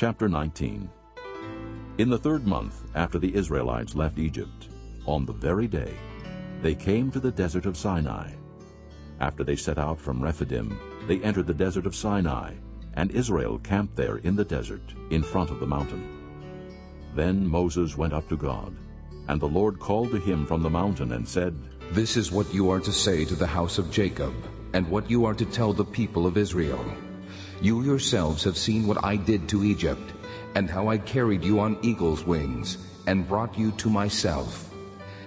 Chapter 19 In the third month after the Israelites left Egypt, on the very day, they came to the desert of Sinai. After they set out from Rephidim, they entered the desert of Sinai, and Israel camped there in the desert, in front of the mountain. Then Moses went up to God, and the Lord called to him from the mountain and said, This is what you are to say to the house of Jacob, and what you are to tell the people of Israel. You yourselves have seen what I did to Egypt, and how I carried you on eagle's wings, and brought you to myself.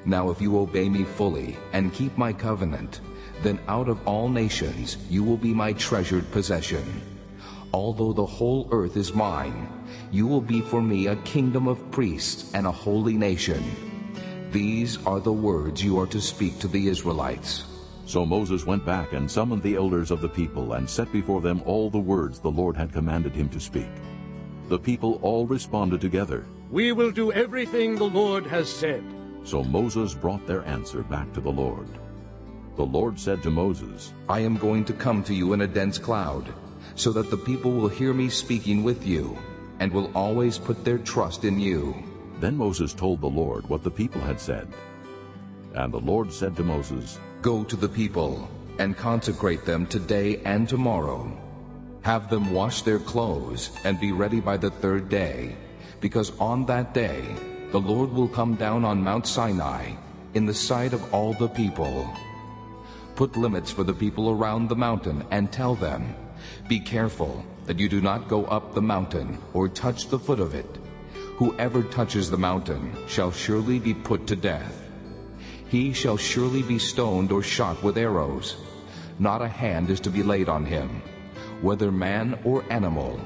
Now if you obey me fully, and keep my covenant, then out of all nations you will be my treasured possession. Although the whole earth is mine, you will be for me a kingdom of priests and a holy nation. These are the words you are to speak to the Israelites. So Moses went back and summoned the elders of the people and set before them all the words the Lord had commanded him to speak. The people all responded together. We will do everything the Lord has said. So Moses brought their answer back to the Lord. The Lord said to Moses, I am going to come to you in a dense cloud, so that the people will hear me speaking with you, and will always put their trust in you. Then Moses told the Lord what the people had said. And the Lord said to Moses, Go to the people and consecrate them today and tomorrow. Have them wash their clothes and be ready by the third day, because on that day the Lord will come down on Mount Sinai in the sight of all the people. Put limits for the people around the mountain and tell them, Be careful that you do not go up the mountain or touch the foot of it. Whoever touches the mountain shall surely be put to death. He shall surely be stoned or shot with arrows. Not a hand is to be laid on him. Whether man or animal,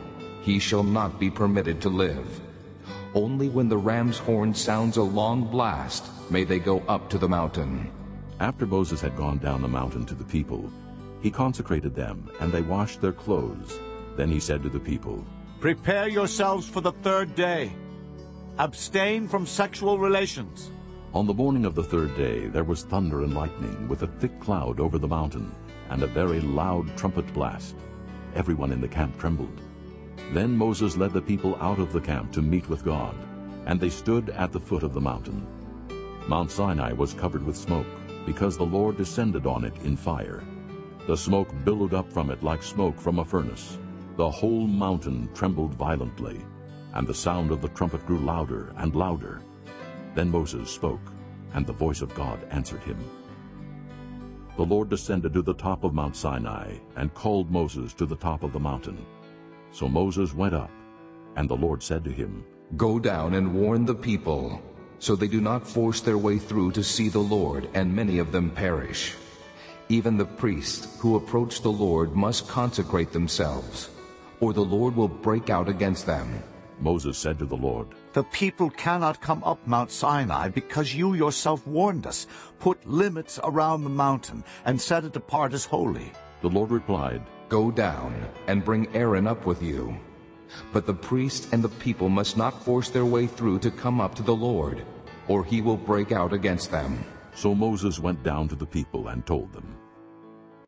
he shall not be permitted to live. Only when the ram's horn sounds a long blast may they go up to the mountain. After Moses had gone down the mountain to the people, he consecrated them, and they washed their clothes. Then he said to the people, Prepare yourselves for the third day. Abstain from sexual relations. On the morning of the third day there was thunder and lightning, with a thick cloud over the mountain, and a very loud trumpet blast. Everyone in the camp trembled. Then Moses led the people out of the camp to meet with God, and they stood at the foot of the mountain. Mount Sinai was covered with smoke, because the Lord descended on it in fire. The smoke billowed up from it like smoke from a furnace. The whole mountain trembled violently, and the sound of the trumpet grew louder and louder. Then Moses spoke, and the voice of God answered him. The Lord descended to the top of Mount Sinai and called Moses to the top of the mountain. So Moses went up, and the Lord said to him, Go down and warn the people, so they do not force their way through to see the Lord, and many of them perish. Even the priests who approach the Lord must consecrate themselves, or the Lord will break out against them. Moses said to the Lord, The people cannot come up Mount Sinai because you yourself warned us. Put limits around the mountain and set it apart as holy. The Lord replied, Go down and bring Aaron up with you. But the priest and the people must not force their way through to come up to the Lord, or he will break out against them. So Moses went down to the people and told them.